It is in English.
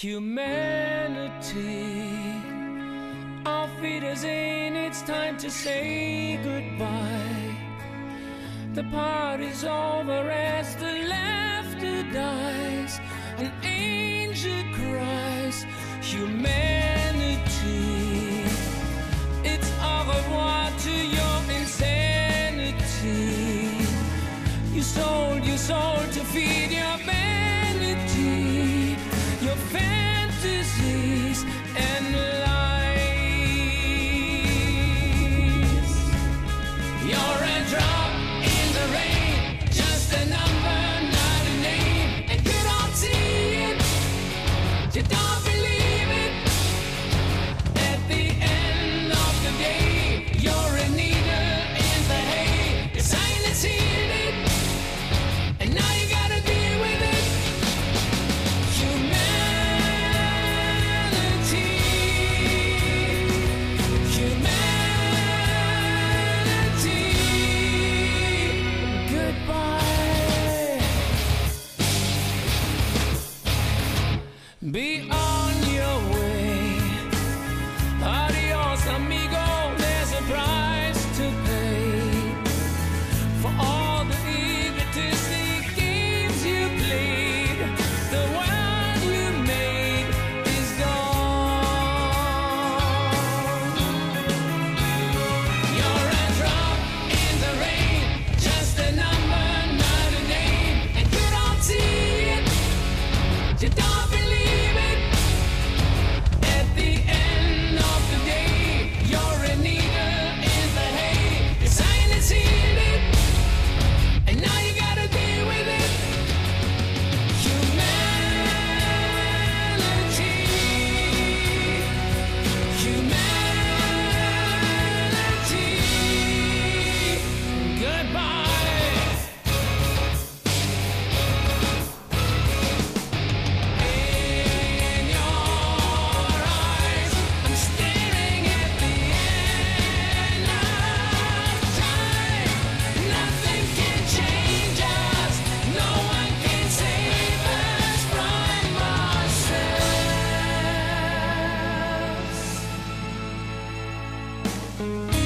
Humanity, our feet is in, it's time to say goodbye. The party's over as the laughter dies, an angel cries. Humanity. Bye.